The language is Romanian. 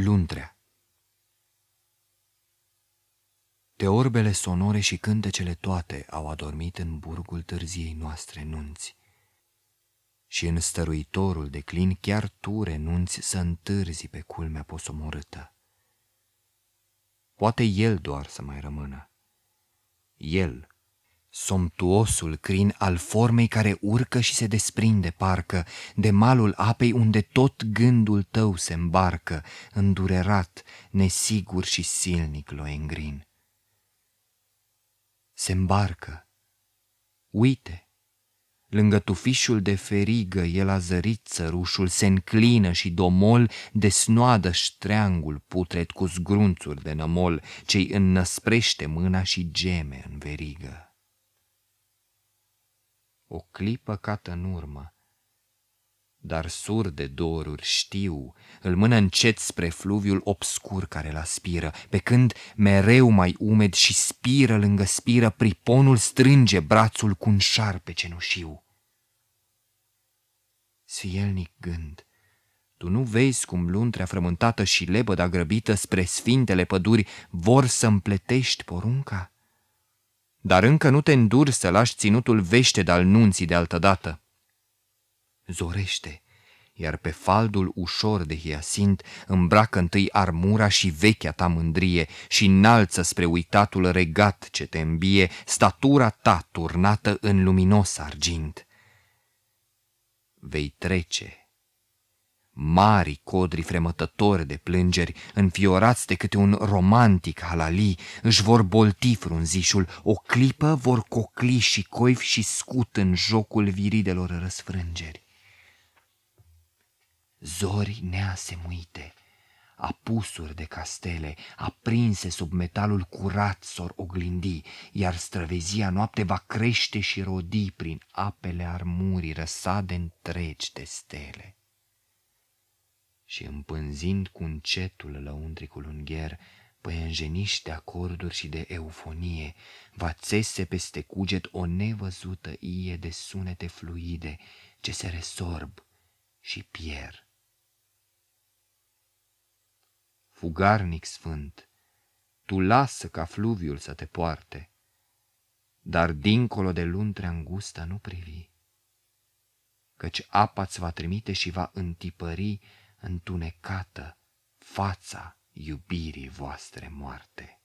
Luntrea Teorbele sonore și cântecele toate au adormit în burgul târziei noastre nunți. Și în stăruitorul de clin chiar tu renunți să întârzi pe culmea posomorâtă. Poate el doar să mai rămână. El, somptuosul crin al formei care urcă și se desprinde parcă de malul apei unde tot gândul tău se îmbarcă, îndurerat, nesigur și silnic loengrin. Se îmbarcă. Uite, lângă tufișul de ferigă el a zărit țărușul, se înclină și domol desnoadă ștreangul putret cu zgrunțuri de nămol, ce-i înnăsprește mâna și geme în verigă. O clipă cată în urmă, dar de doruri știu, îl mână încet spre fluviul obscur care l aspiră, pe când mereu mai umed și spiră lângă spiră, priponul strânge brațul cu un șarpe cenușiu. Sfielnic gând, tu nu vezi cum luntrea frământată și lebăda grăbită spre sfintele păduri vor să împletești porunca? Dar încă nu te înduri să lași ținutul vește de-al nunții de altădată. Zorește, iar pe faldul ușor de hiasint îmbracă întâi armura și vechea ta mândrie și înalță spre uitatul regat ce te îmbie statura ta turnată în luminos argint. Vei trece mari codri fremătători de plângeri, înfiorați de câte un romantic halali, își vor bolti frunzișul, o clipă vor cocli și coif și scut în jocul viridelor răsfrângeri. Zori neasemuite, apusuri de castele, aprinse sub metalul curat s-or oglindi, iar străvezia noapte va crește și rodi prin apele armurii răsade întregi de stele și împânzind cu încetul lăuntricul ungher, păienjeniși de acorduri și de eufonie, va țese peste cuget o nevăzută ie de sunete fluide ce se resorb și pierd. Fugarnic sfânt, tu lasă ca fluviul să te poarte, dar dincolo de luntrea îngustă nu privi, căci apa-ți va trimite și va întipări întunecată fața iubirii voastre moarte.